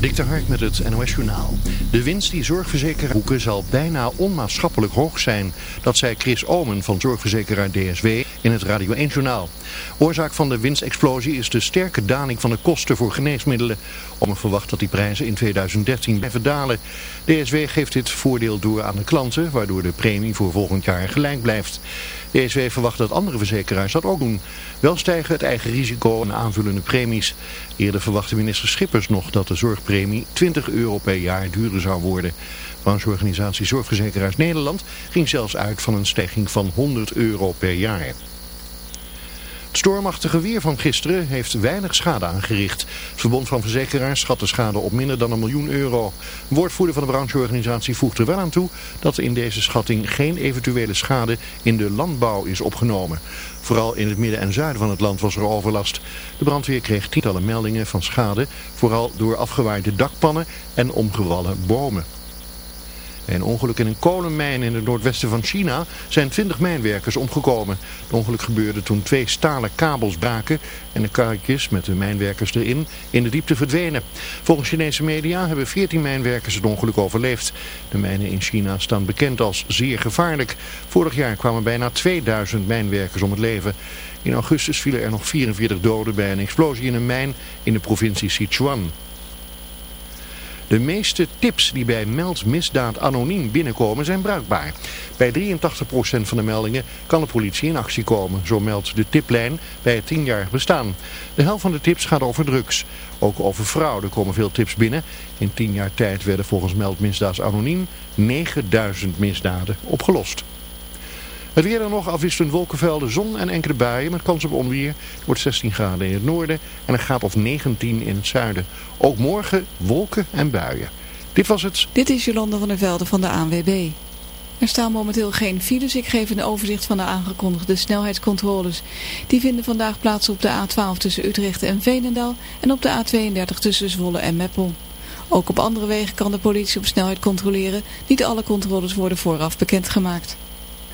Dik de Hark met het NOS Journaal. De winst die zorgverzekeraar boeken zal bijna onmaatschappelijk hoog zijn. Dat zei Chris Omen van zorgverzekeraar DSW in het Radio 1 Journaal. Oorzaak van de winstexplosie is de sterke daling van de kosten voor geneesmiddelen. Omen verwacht dat die prijzen in 2013 blijven dalen. DSW geeft dit voordeel door aan de klanten, waardoor de premie voor volgend jaar gelijk blijft. DSW verwacht dat andere verzekeraars dat ook doen. Wel stijgen het eigen risico en aanvullende premies. Eerder verwachtte minister Schippers nog dat de zorgpremie 20 euro per jaar duurder zou worden. Brancheorganisatie Zorgverzekeraars Nederland ging zelfs uit van een stijging van 100 euro per jaar. Het stormachtige weer van gisteren heeft weinig schade aangericht. Het Verbond van Verzekeraars schat de schade op minder dan een miljoen euro. Een woordvoerder van de brancheorganisatie voegt er wel aan toe dat in deze schatting geen eventuele schade in de landbouw is opgenomen. Vooral in het midden en zuiden van het land was er overlast. De brandweer kreeg tientallen meldingen van schade, vooral door afgewaaide dakpannen en omgevallen bomen. Bij een ongeluk in een kolenmijn in het noordwesten van China zijn 20 mijnwerkers omgekomen. Het ongeluk gebeurde toen twee stalen kabels braken en de karretjes met de mijnwerkers erin in de diepte verdwenen. Volgens Chinese media hebben 14 mijnwerkers het ongeluk overleefd. De mijnen in China staan bekend als zeer gevaarlijk. Vorig jaar kwamen bijna 2000 mijnwerkers om het leven. In augustus vielen er nog 44 doden bij een explosie in een mijn in de provincie Sichuan. De meeste tips die bij Meld Misdaad Anoniem binnenkomen zijn bruikbaar. Bij 83% van de meldingen kan de politie in actie komen. Zo meldt de tiplijn bij het 10-jarig bestaan. De helft van de tips gaat over drugs. Ook over fraude komen veel tips binnen. In 10 jaar tijd werden volgens Meld Misdaad Anoniem 9000 misdaden opgelost. Het weer dan nog afwisselend wolkenvelden, zon en enkele buien met kans op onweer. Het wordt 16 graden in het noorden en een graad of 19 in het zuiden. Ook morgen wolken en buien. Dit was het. Dit is Jolanda van der Velde van de ANWB. Er staan momenteel geen files. Ik geef een overzicht van de aangekondigde snelheidscontroles. Die vinden vandaag plaats op de A12 tussen Utrecht en Veenendaal en op de A32 tussen Zwolle en Meppel. Ook op andere wegen kan de politie op snelheid controleren. Niet alle controles worden vooraf bekendgemaakt.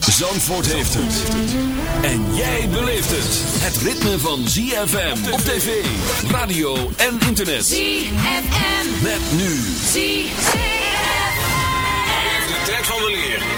Zandvoort heeft het. En jij beleeft het. Het ritme van ZFM op tv, radio en internet. ZFM. Met nu. ZFM. De tijd van weleer.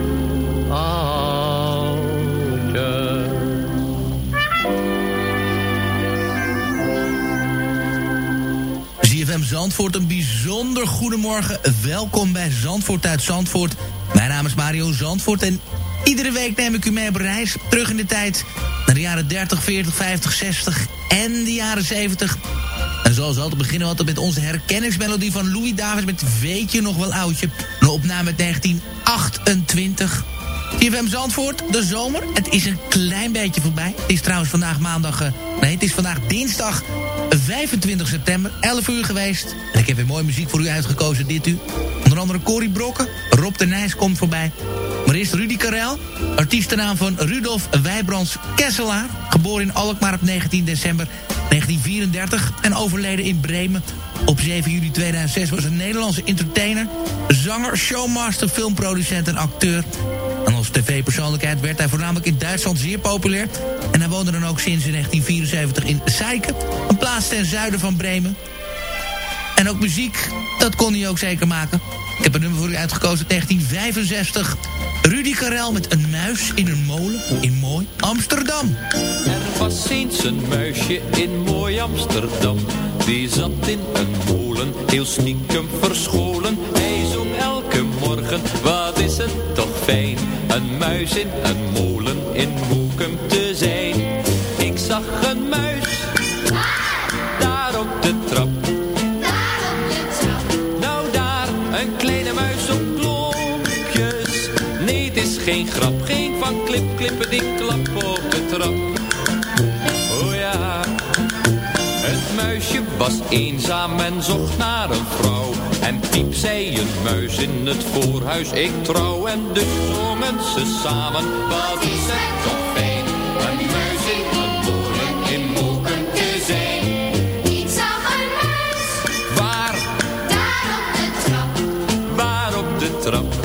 ZFM Zandvoort, een bijzonder goedemorgen. Welkom bij Zandvoort uit Zandvoort. Mijn naam is Mario Zandvoort en iedere week neem ik u mee op reis. Terug in de tijd naar de jaren 30, 40, 50, 60 en de jaren 70. En zoals altijd beginnen we altijd met onze herkenningsmelodie van Louis Davis... met Weet je nog wel oudje? Een opname uit 1928... CFM Zandvoort, de zomer. Het is een klein beetje voorbij. Het is trouwens vandaag maandag... eh, nee, het is vandaag dinsdag 25 september, 11 uur geweest. En ik heb weer mooie muziek voor u uitgekozen, dit u. Onder andere Corrie Brokken, Rob de Nijs komt voorbij. Maar eerst Rudy Karel, artiestennaam van Rudolf Wijbrands Kesselaar. Geboren in Alkmaar op 19 december 1934 en overleden in Bremen op 7 juli 2006... was een Nederlandse entertainer, zanger, showmaster, filmproducent en acteur... En als tv-persoonlijkheid werd hij voornamelijk in Duitsland zeer populair. En hij woonde dan ook sinds 1974 in Zeiken, een plaats ten zuiden van Bremen. En ook muziek, dat kon hij ook zeker maken. Ik heb een nummer voor u uitgekozen, 1965. Rudy Karel met een muis in een molen in mooi Amsterdam. Er was eens een muisje in mooi Amsterdam. Die zat in een molen, heel stiekem verscholen. Hij zong elke morgen, wat is het toch fijn. Een muis in een molen in Moekum te zijn. Ik zag een muis, daar op de trap. Nou daar, een kleine muis op klompjes. Nee, het is geen grap, geen van klip, klippen die klap op de trap. Oh ja, het muisje was eenzaam en zocht naar een vrouw. En piep zei een muis in het voorhuis, ik trouw en dus zongen ze samen. Wat is het toch fijn, een muis in een molen, in molken te zijn. Iets aan een muis. Waar? Daar op de trap. Waar op de trap.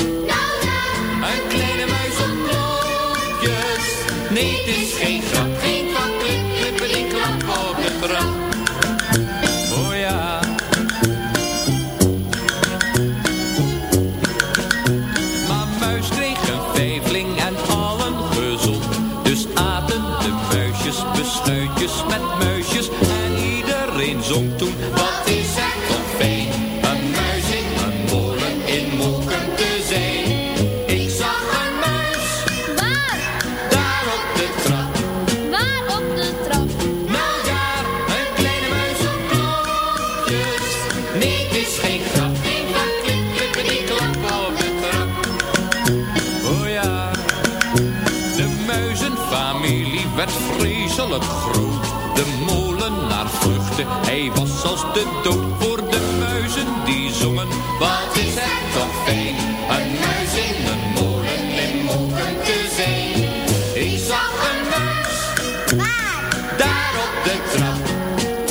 Op de trap.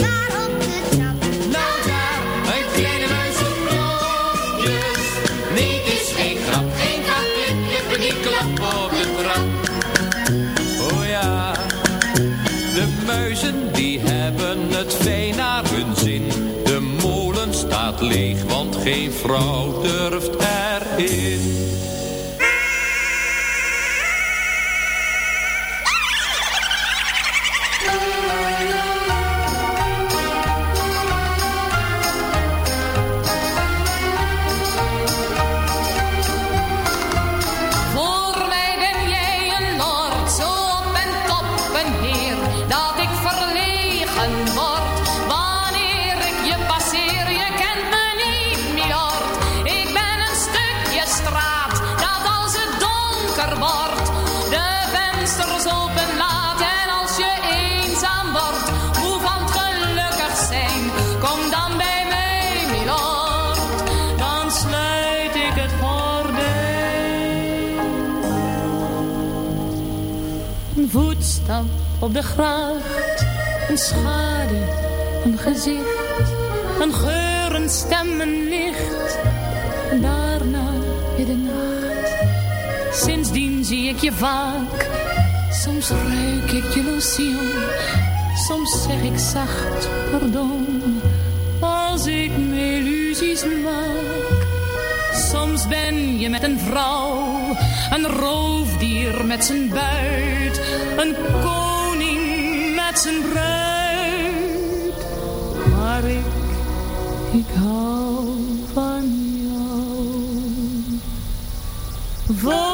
Maar op de trap, naar daar, een kleine muis in Franjes. Nee, dus geen grap, geen grapje, ik heb niet klap op de trap. Oh ja, de muizen die hebben het vee naar hun zin. De molen staat leeg, want geen vrouw durft erin. de gracht. Een schade, een gezicht, een geur, een stem, een licht. Daarna in de nacht. Sindsdien zie ik je vaak. Soms ruik ik je lotion. Soms zeg ik zacht pardon. Als ik me illusies maak. Soms ben je met een vrouw. Een roofdier met zijn buit. Een werd een bruid, maar ik, ik hou van jou. Voor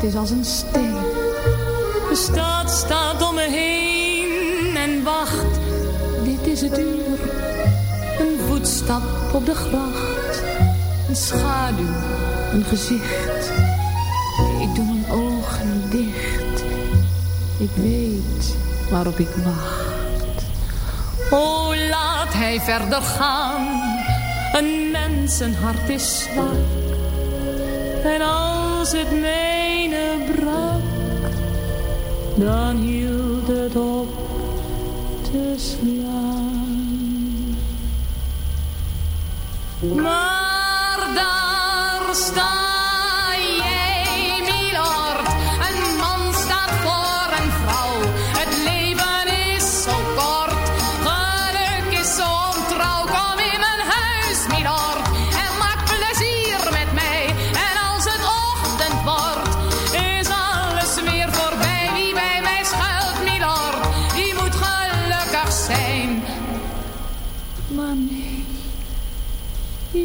het is als een steen. De stad staat om me heen en wacht. Dit is het uur. Een voetstap op de gracht. Een schaduw, een gezicht. Ik doe mijn ogen dicht. Ik weet waarop ik wacht. Oh, laat hij verder gaan. Een mensenhart is zwak. En als het mee dan hield het op te slaan. Maar daar staat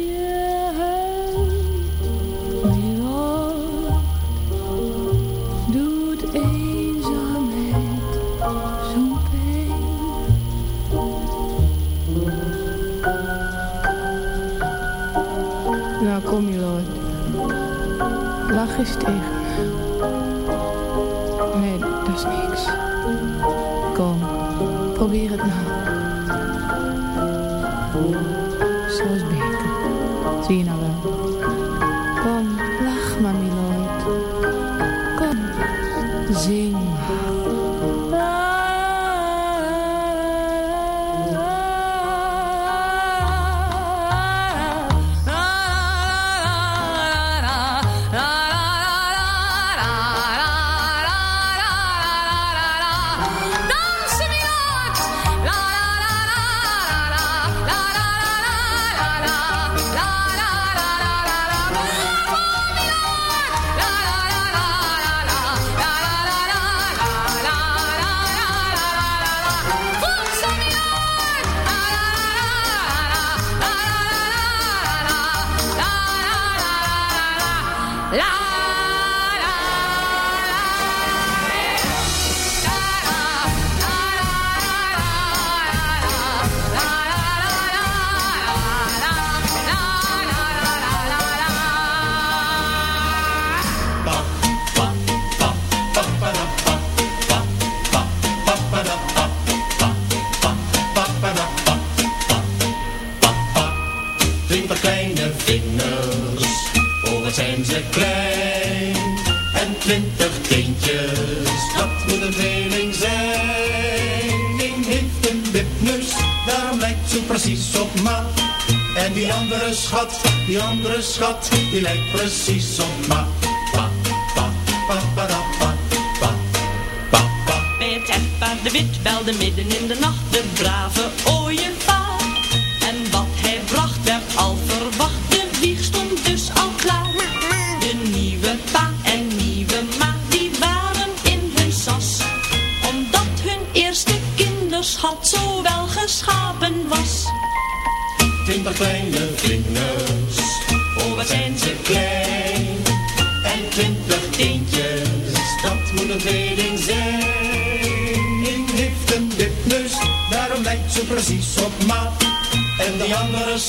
Yeah. Zijn. Daarom lijkt ze precies op ma. En die andere schat, die andere schat, die lijkt precies op ma. Pa, pa, pa, pa, da, pa. Bij het echtpaar de wit belde midden in de nacht de brave ooievaar.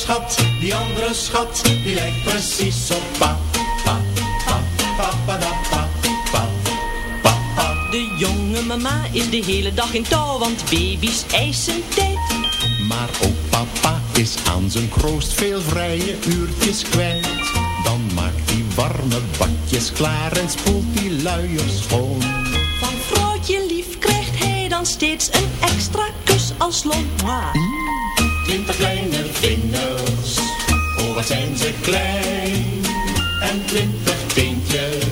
Schat, die andere schat, die lijkt precies op pa. Pa, pa, pa, pa, da, pa, pa, pa, pa. De jonge mama is de hele dag in touw, want baby's eisen tijd. Maar ook papa is aan zijn kroost veel vrije uurtjes kwijt. Dan maakt hij warme badjes klaar en spoelt die luiers schoon. Van vrouwtje lief krijgt hij dan steeds een extra kus als loon. Twintig kleine vingers, oh wat zijn ze klein. En twintig teentjes,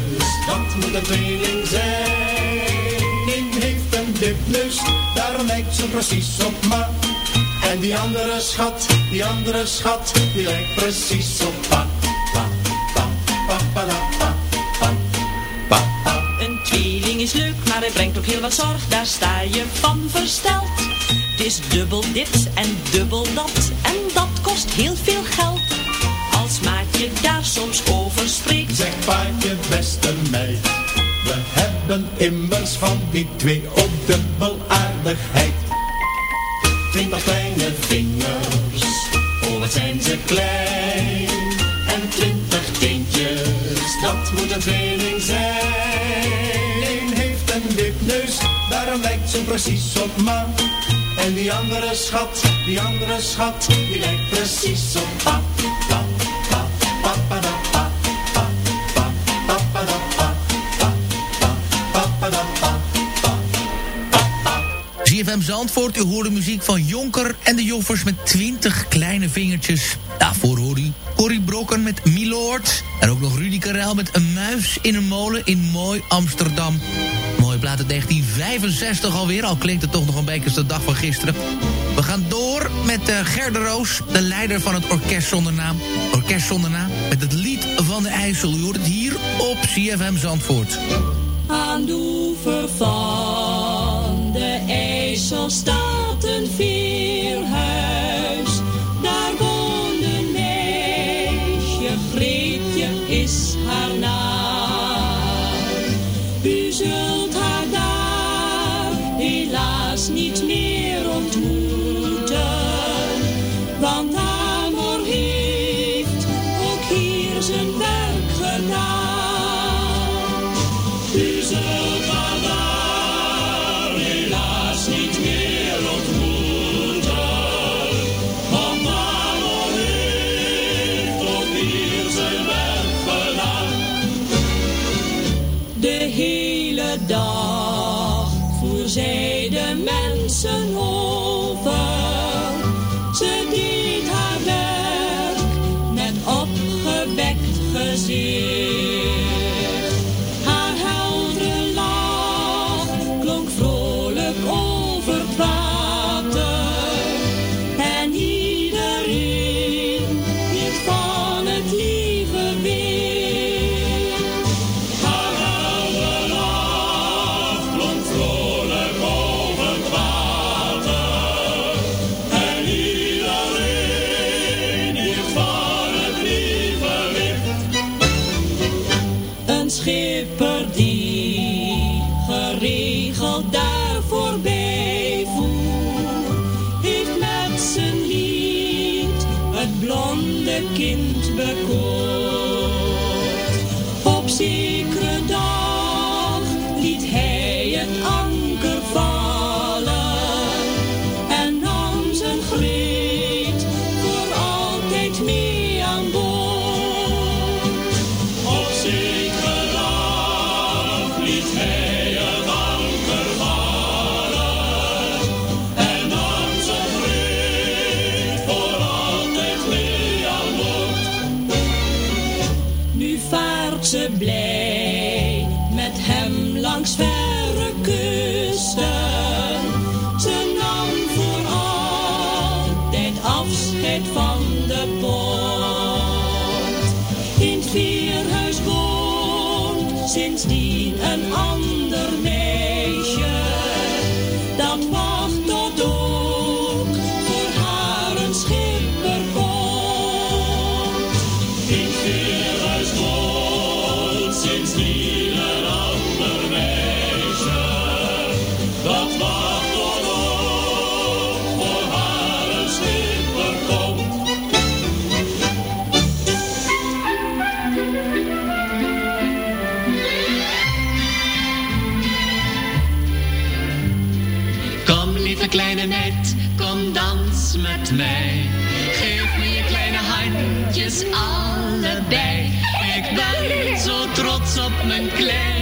dat moet een tweeling zijn. Eén heeft een dipneus, daarom lijkt ze precies op ma. En die andere schat, die andere schat, die lijkt precies op pa. Pa, pa, pa, pa, pa, pa, pa. Een tweeling is leuk, maar hij brengt ook heel wat zorg, daar sta je van versteld. Het is dubbel dit en dubbel dat, en dat kost heel veel geld. Als maatje daar soms over spreekt, Zeg paatje beste meid, we hebben immers van die twee ook dubbel aardigheid. Twintig kleine vingers, oh wat zijn ze klein. En twintig teentjes, dat moet een tweeling zijn. Eén heeft een wipneus, daarom lijkt ze precies op ma. En die andere schat, die andere schat, die lijkt precies op pa. Pa, pa, pa, pa, da, pa, pa, pa, pa, pa, da, pa, pa, pa, pa, pa, da, pa, pa. ZFM Zandvoort, u hoorde muziek van Jonker en de Joffers met 20 kleine vingertjes. Daarvoor hoor u Corrie Brokken met Milord. En ook nog Rudy Karel met Een muis in een molen in mooi Amsterdam. Mooie plaat uit 1965 alweer, al klinkt het toch nog een beetje als de dag van gisteren. We gaan door met uh, Gerde Roos, de leider van het Orkest Zonder Naam. Orkest Zonder Naam, met het lied van de IJssel. U hoort het hier op CFM Zandvoort. Aan de oever van de IJssel staat een veerhuis. Zo zeiden mensen over. Ze deed haar werk met opgewekt gezicht. Sinds hier is sinds hier een ander dat wacht voor oog voor ware schipmen komt. Kom, lieve kleine net, kom dans met mij. Geef je kleine handjes af. op mijn klein.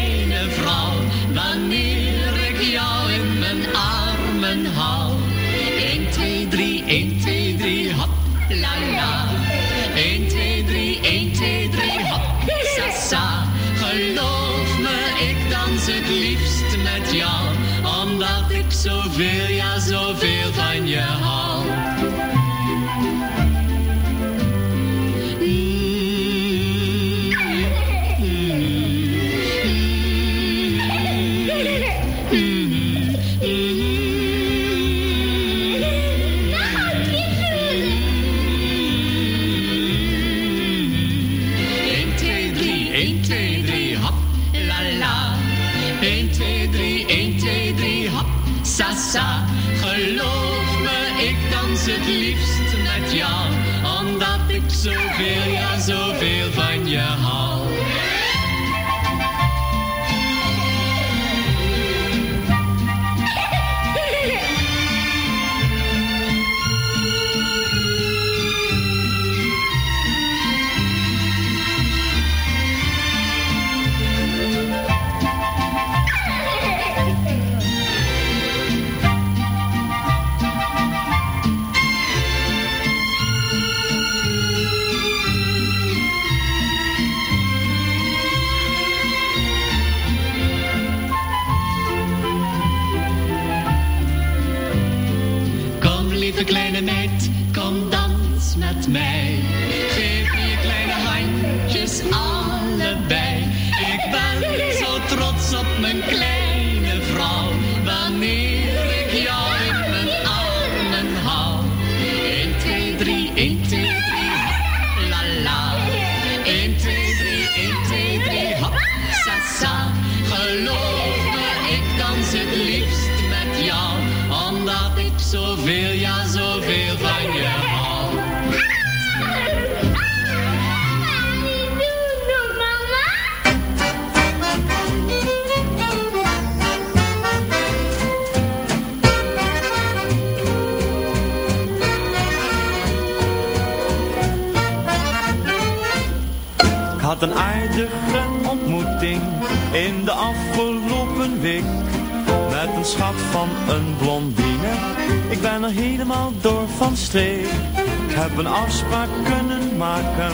Heb een afspraak kunnen maken.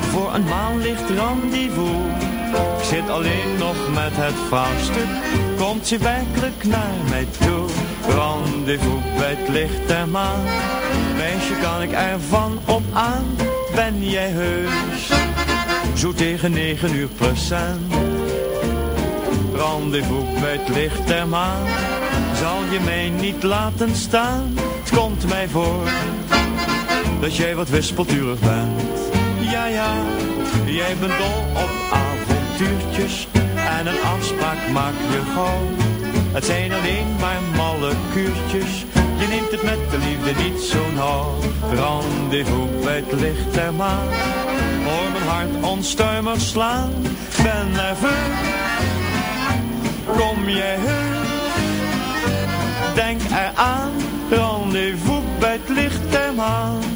Voor een maanlicht rendezvous. Ik zit alleen nog met het vraagstuk Komt ze werkelijk naar mij toe? Rendezvous bij het licht der maan. Meisje kan ik ervan op aan? Ben jij heus Zo tegen negen uur procent? Rendezvous bij het licht der maan. Zal je mij niet laten staan? Het komt mij voor Dat jij wat wispelturig bent. Ja ja Jij bent dol op avontuurtjes En een afspraak maak je gauw. Het zijn alleen maar malle kuurtjes Je neemt het met de liefde niet zo nauw Rendezvous bij het licht der maan Hoor mijn hart onstuimig slaan. Ben nerveus Kom jij heus Denk eraan Rendezvous bij het licht der maan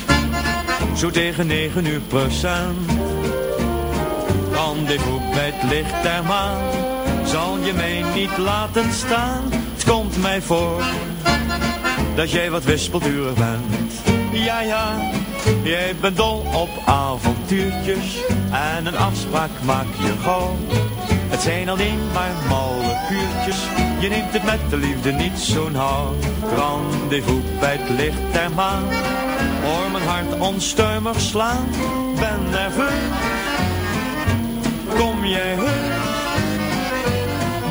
Zo tegen negen uur procent rendezvous bij het licht der maan Zal je mij niet laten staan. Het komt mij voor Dat jij wat wispelturig bent. Ja ja, jij bent dol op avontuurtjes En een afspraak maak je gauw. Het zijn alleen maar malle kuurtjes Je neemt het met de liefde niet zo nauw Rendezvous bij het licht der maan Hoor mijn hart onstuimig slaan Ben nerveus kom jij heus.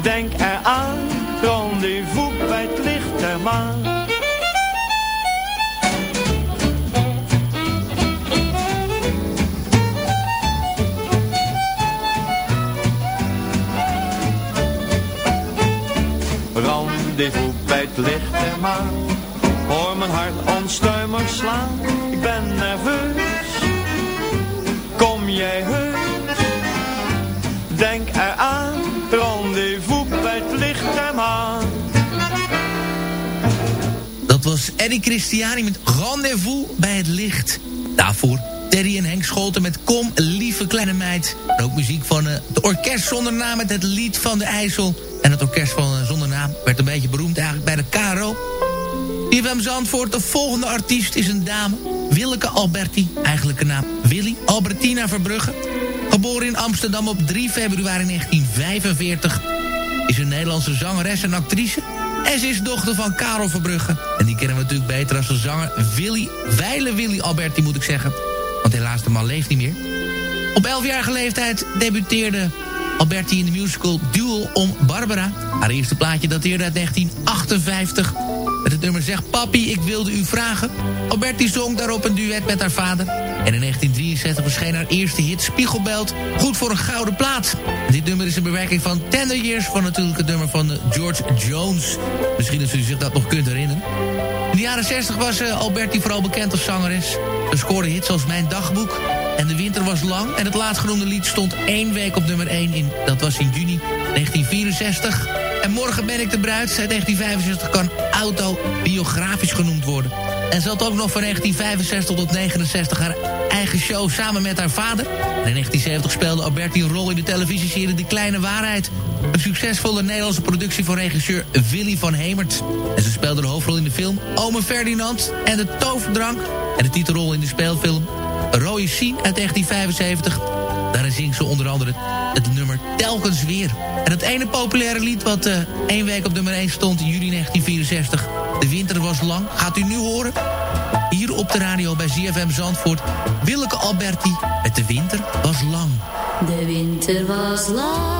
Denk eraan, rendezvous bij het licht der maan. Rendezvous bij het licht der maan. Hoor mijn hart onstuimig slaan, ik ben nerveus. Kom jij heus Denk eraan, rendezvous bij het licht maan. Dat was Eddie Christiani met Rendezvous bij het licht. Daarvoor Terry en Henk Scholten met Kom, lieve kleine meid. En ook muziek van uh, het orkest zonder naam met het lied van de IJssel. En het orkest van uh, zonder naam werd een beetje beroemd eigenlijk bij de Caro. IFM Zandvoort, de volgende artiest is een dame. Willeke Alberti, eigenlijke naam Willy Albertina Verbrugge. Geboren in Amsterdam op 3 februari 1945... is een Nederlandse zangeres en actrice... En ze is dochter van Karel Verbrugge. En die kennen we natuurlijk beter als de zanger Willy... Weile Willy Alberti moet ik zeggen. Want helaas de man leeft niet meer. Op 11-jarige leeftijd debuteerde Alberti in de musical Duel om Barbara. Haar eerste plaatje dateerde uit 1958... Het nummer Zeg Papi, ik wilde u vragen. Alberti zong daarop een duet met haar vader. En in 1963 verscheen haar eerste hit Spiegelbelt. Goed voor een gouden plaat. Dit nummer is een bewerking van Tender Years... van natuurlijk het nummer van George Jones. Misschien dat u zich dat nog kunt herinneren. In de jaren 60 was uh, Alberti vooral bekend als zangeres. Ze scoorde hits als Mijn Dagboek... En de winter was lang en het laatstgenoemde lied stond één week op nummer 1 in. Dat was in juni 1964. En morgen ben ik de bruid. Uit 1965 kan autobiografisch genoemd worden. En ze had ook nog van 1965 tot 69 haar eigen show samen met haar vader. En in 1970 speelde Alberti een rol in de televisieserie De Kleine Waarheid. Een succesvolle Nederlandse productie van regisseur Willy van Hemert. En ze speelde de hoofdrol in de film Ome Ferdinand en de Toverdrank. En de titelrol in de speelfilm Rode Sien uit 1975. Daarin zingt ze onder andere het nummer Telkens Weer. En het ene populaire lied wat uh, één week op nummer 1 stond in juli 1964... De winter was lang, gaat u nu horen? Hier op de radio bij ZFM Zandvoort... Willeke Alberti met De winter was lang. De winter was lang.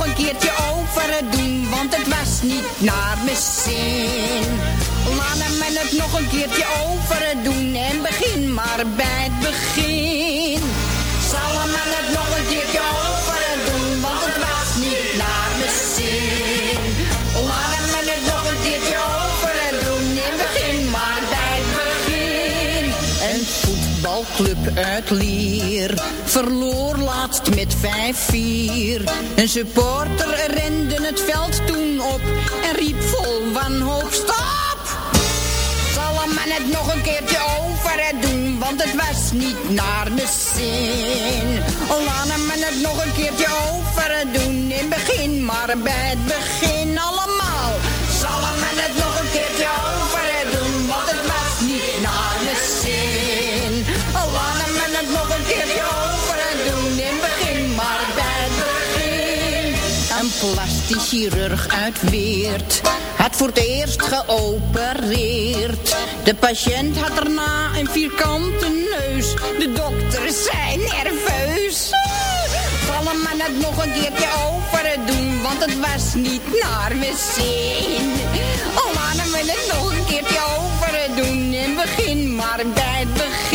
keertje over doen, want het was niet naar mijn zin. Laat man het nog een keertje over doen en begin maar bij het begin. Zal man het nog een keertje over doen, want het was niet naar mijn zin. Laat man het nog een keertje over doen en begin maar bij het begin. Een voetbalclub uit Lier verloor met 5-4. Een supporter rende het veld toen op en riep vol wanhoop stop! Zal een man het nog een keertje over doen, want het was niet naar de zin. Laat hem man het nog een keertje over doen, in begin maar bij het begin plastisch chirurg uit Weert had voor het eerst geopereerd. De patiënt had daarna een vierkante neus. De dokters zijn nerveus. Zal een man het nog een keertje over doen, want het was niet naar mijn zin. Oh, laten we het nog een keertje over doen en begin maar bij het begin.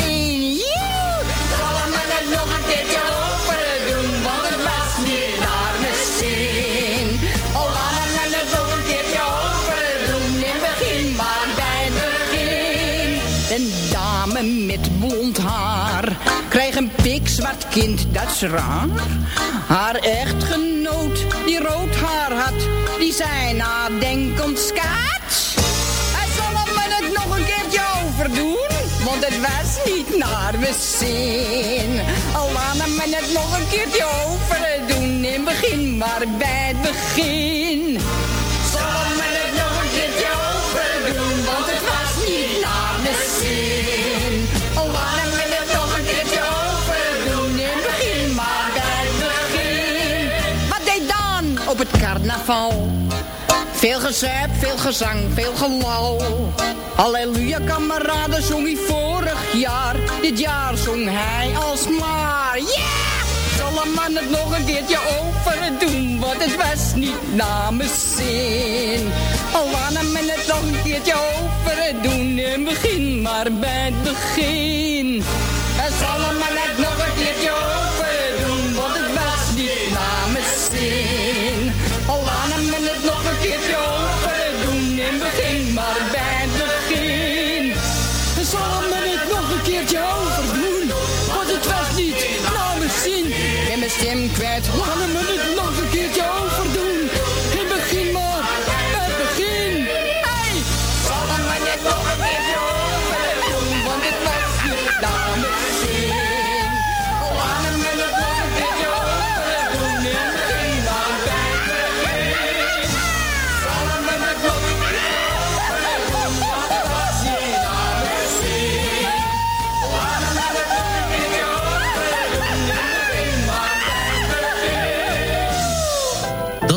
Kind, dat is raar. Haar echtgenoot, die rood haar had, die zei nadenkend skaats. Hij zal hem het nog een keertje overdoen, want het was niet naar mijn zin. Al laat hem het nog een keertje overdoen, in begin maar bij het begin. Op het carnaval? Veel gezep, veel gezang, veel gelal. Halleluja, kameraden, zong hij vorig jaar. Dit jaar zong hij alsmaar. Yeah! Zal een man het nog een keertje overdoen, want het was niet namens zin. Al aan men het nog een keertje overdoen, en begin maar bij het begin. En zal een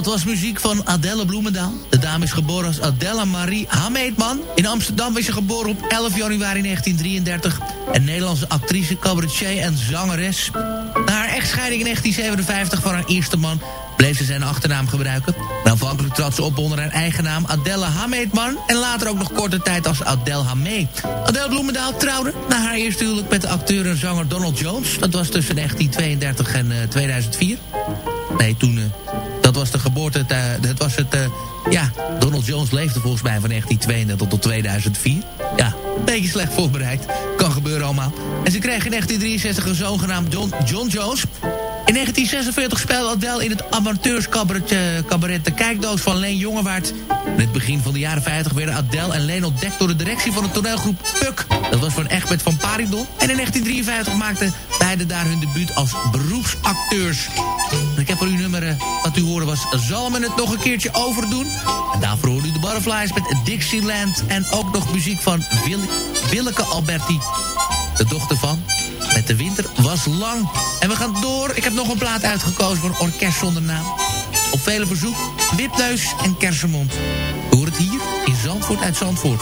was muziek van Adelle Bloemendaal. De dame is geboren als Adela Marie Hameetman. In Amsterdam was ze geboren op 11 januari 1933. Een Nederlandse actrice, cabaretier en zangeres. Na haar echtscheiding in 1957 van haar eerste man... bleef ze zijn achternaam gebruiken. En aanvankelijk trad ze op onder haar eigen naam Adelle Hameetman... en later ook nog korte tijd als Adele Hamee. Adele Bloemendaal trouwde na haar eerste huwelijk met de acteur en zanger Donald Jones. Dat was tussen 1932 en eh, 2004. Nee, toen... eh, dat was de geboorte... eh, dat was het... eh, ja, Donald Jones leefde volgens mij van 1932 tot 2004. Ja, een beetje slecht voorbereid. Kan gebeuren allemaal. En ze kreeg in 1963 een zoon genaamd John, John Jones. In 1946 speelde Adele in het amateurscabaret eh, De Kijkdoos van Leen Jongewaard. In het begin van de jaren 50 werden Adele en Leen ontdekt door de directie van de toneelgroep Puk. Dat was van Egbert van Paridon. En in 1953 maakten beiden daar hun debuut als beroepsacteurs. Heb voor u nummer eh, wat u hoorde was Zal men het nog een keertje overdoen? En daarvoor hoorde u de Butterflies met Dixieland. En ook nog muziek van Will Willeke Alberti, de dochter van met de winter was lang. En we gaan door. Ik heb nog een plaat uitgekozen voor een orkest zonder naam. Op vele verzoek, Wipneus en Kersenmond. Hoor het hier in Zandvoort uit Zandvoort.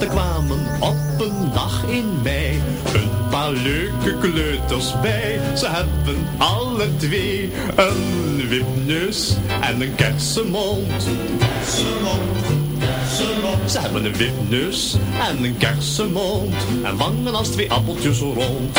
er kwamen op een dag in mei een paar leuke kleuters bij. Ze hebben alle twee een wipnus en een kersenmond. Ze hebben een wipnus en een kersenmond en wangen als twee appeltjes rond.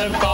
Mr.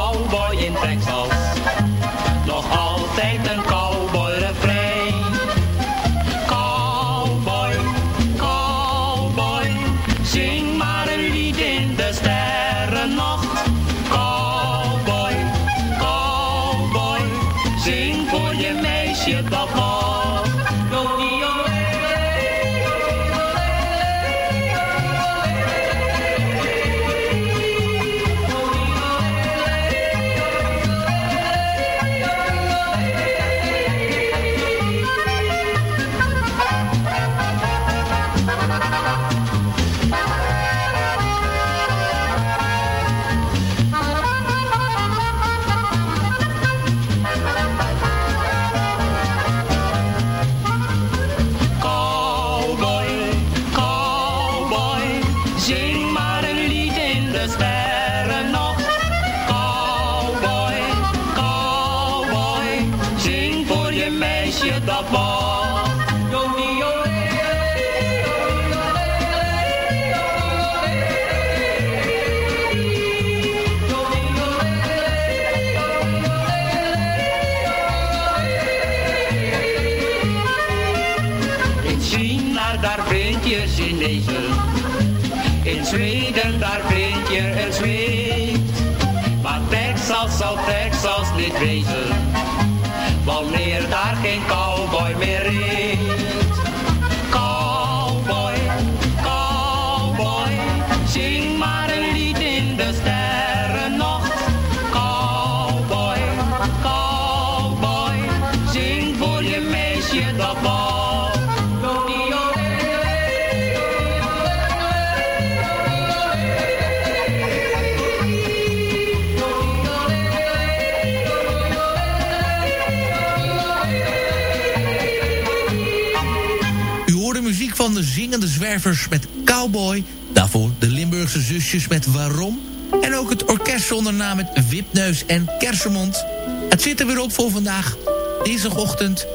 van de zingende zwervers met Cowboy. Daarvoor de Limburgse zusjes met Waarom. En ook het orkest zonder naam met Wipneus en Kersenmond. Het zit er weer op voor vandaag. Dinsdagochtend.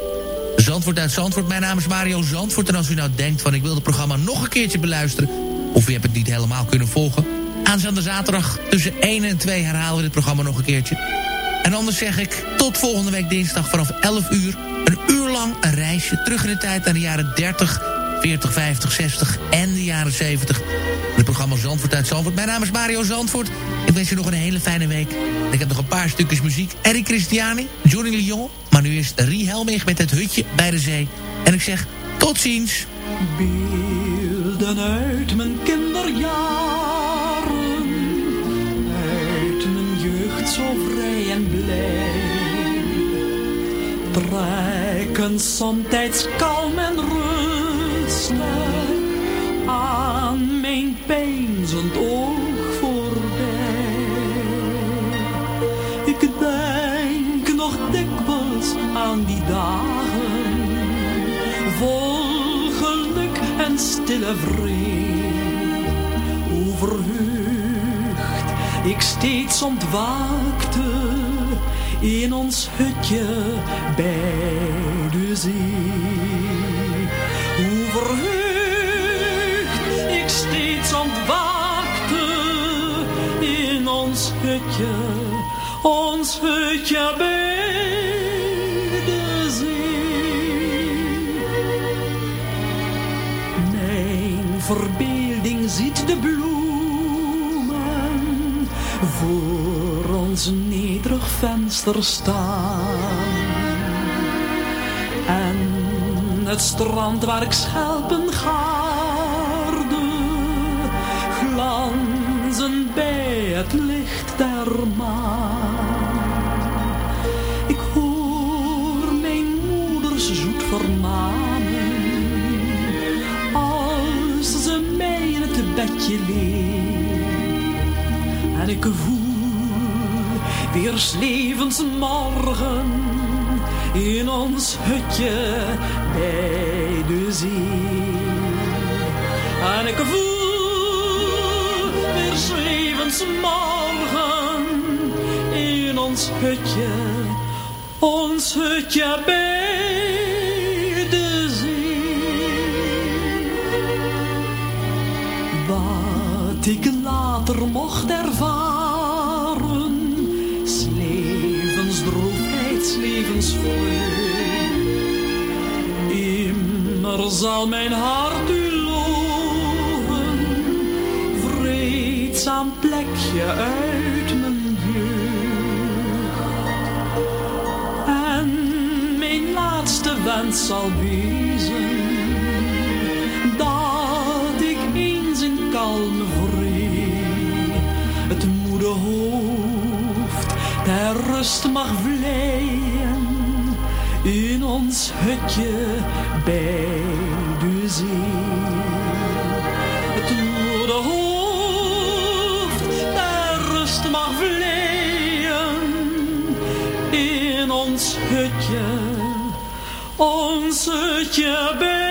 Zandvoort uit Zandvoort. Mijn naam is Mario Zandvoort. En als u nou denkt van ik wil het programma nog een keertje beluisteren... of u hebt het niet helemaal kunnen volgen... aanstaande zaterdag tussen 1 en 2 herhalen we dit programma nog een keertje. En anders zeg ik tot volgende week dinsdag vanaf 11 uur... een uur lang een reisje terug in de tijd naar de jaren 30, 40, 50, 60 en de jaren 70. Het programma Zandvoort uit Zandvoort. Mijn naam is Mario Zandvoort. Ik wens je nog een hele fijne week. Ik heb nog een paar stukjes muziek. Eric Christiani, Johnny Lyon. Maar nu is Rie Helmich met het hutje bij de zee. En ik zeg tot ziens. Beelden uit mijn kinderjaren, uit mijn jeugd zo vrij en blij. Trekken somtijds kalm en aan mijn peinzend oog voorbij. Ik denk nog dikwijls aan die dagen, vol geluk en stille vrede. Hoe ik steeds ontwaakte in ons hutje bij de zee. Ik steeds ontwaakte in ons hutje, ons hutje bij de zee. Verbeelding ziet de bloemen voor ons nederig venster staan. En het strand waar ik schelpen gaarde, glanzen bij het licht der maan. Ik hoor mijn moeders zoet vermanen, als ze mij in het bedje leert. En ik voel weer 's levens morgen in ons hutje bij de zee. En ik voel weer 's levens morgen in ons hutje, ons hutje bij de zee. Wat ik later mocht ervaren, s levens droefheid. Zal mijn hart u loven, vreedzaam plekje uit mijn jeugd. En mijn laatste wens zal wezen, dat ik eens in kalme vrede het moede hoofd ter rust mag vleien in ons hutje bij de zee. Het moede hoofd ter rust mag vleien in ons hutje, ons hutje bij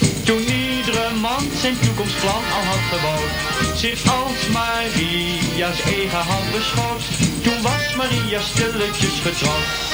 Zijn toekomstplan al had gebouwd, zich als Maria's eigen hand beschouwd. Toen was Maria stilletjes getrouwd.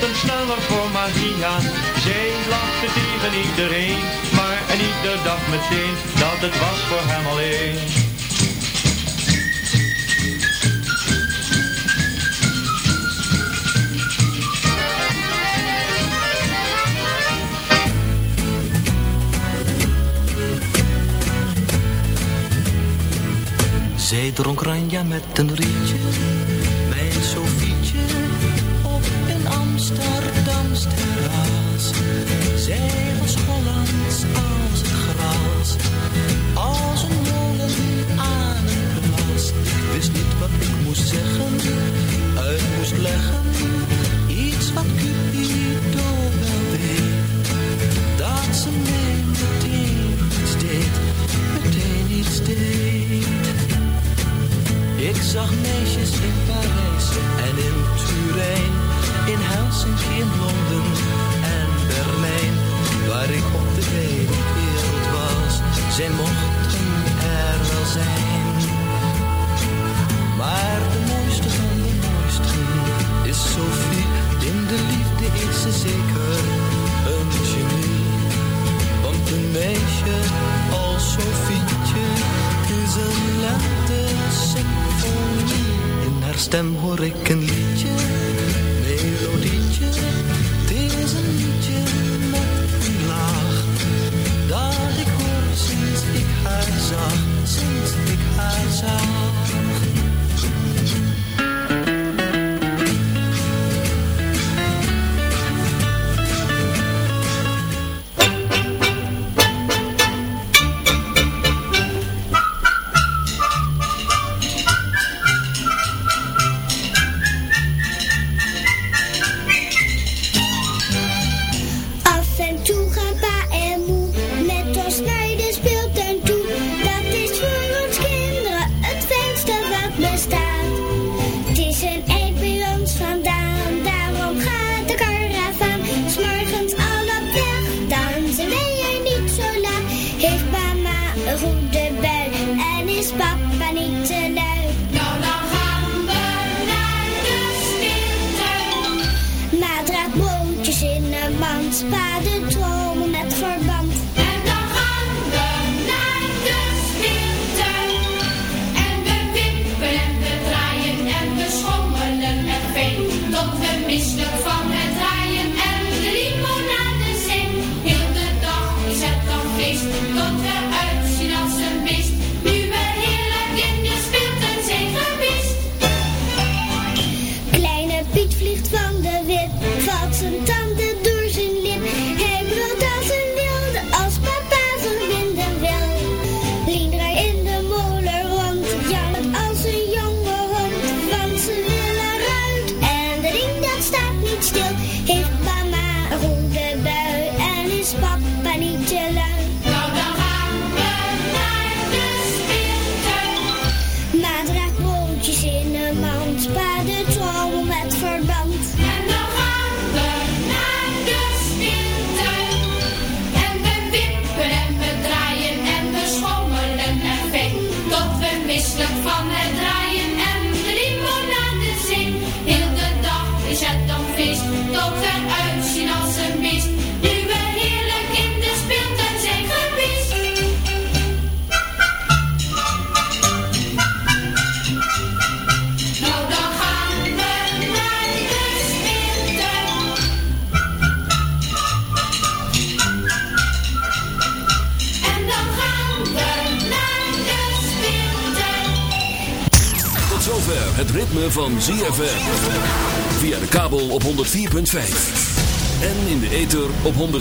Klopten sneller voor Maria. Zij lachte tegen iedereen, maar en ieder dacht meteen dat het was voor hem alleen. Zij dronk ranja met een rietje, uit